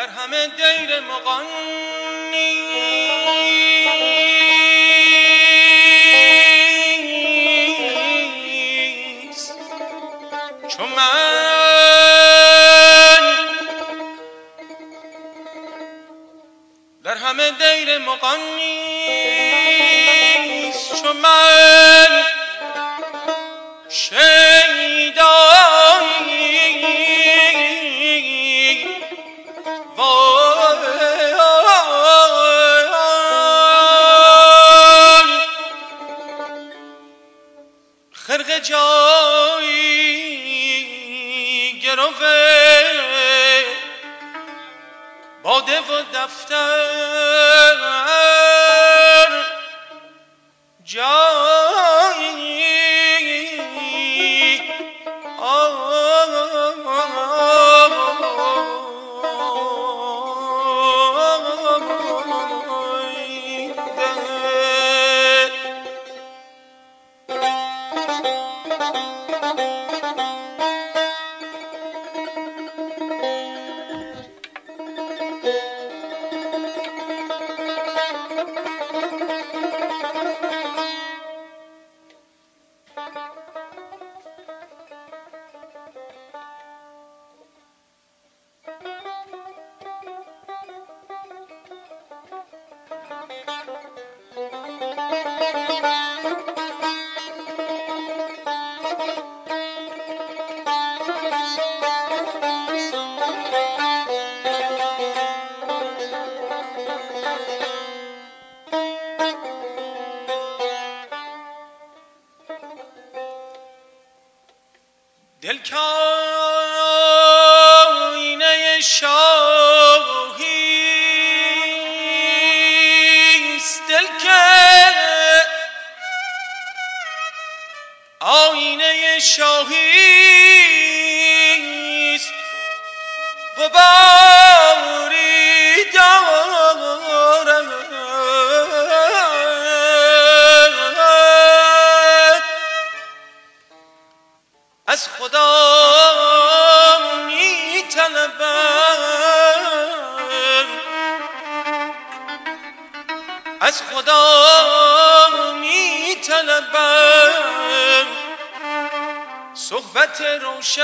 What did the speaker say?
همه دیر مقانی چو من در همه دیر مقانی چو من دفتر جایی. دل کاینه شاهیست دل که آینه شاهیست غباری از خدا می طلبم از خدا می طلبم صحبت روشن.